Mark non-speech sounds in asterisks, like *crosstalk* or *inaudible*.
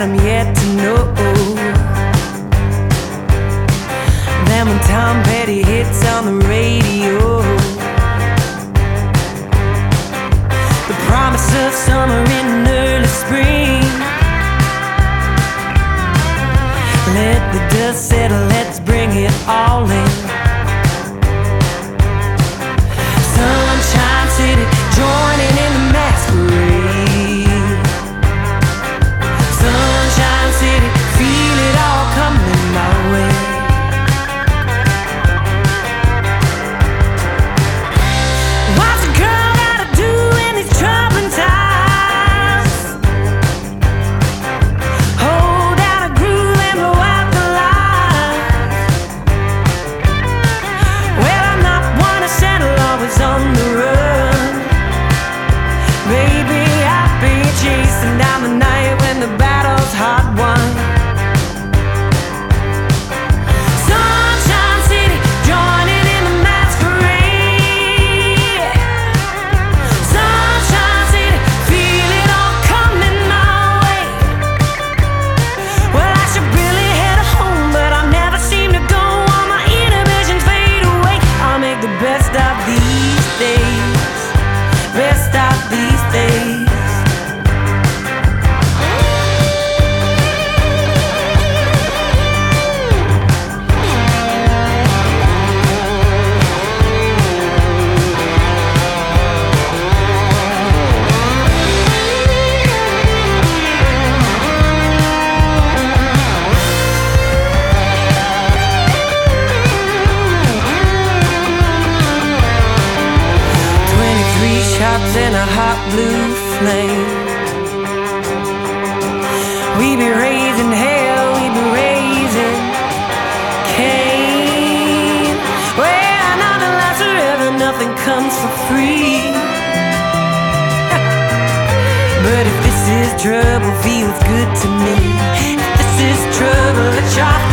that I'm yet to know. Then when Tom Petty hits on the radio, the promise of summer in early spring. Let the dust settle, let's bring it all in. trapped in a hot blue flame. We be raising hell, we be raising Cain. Well, not lasts forever, nothing comes for free. *laughs* but if this is trouble, feels good to me. If this is trouble, it's your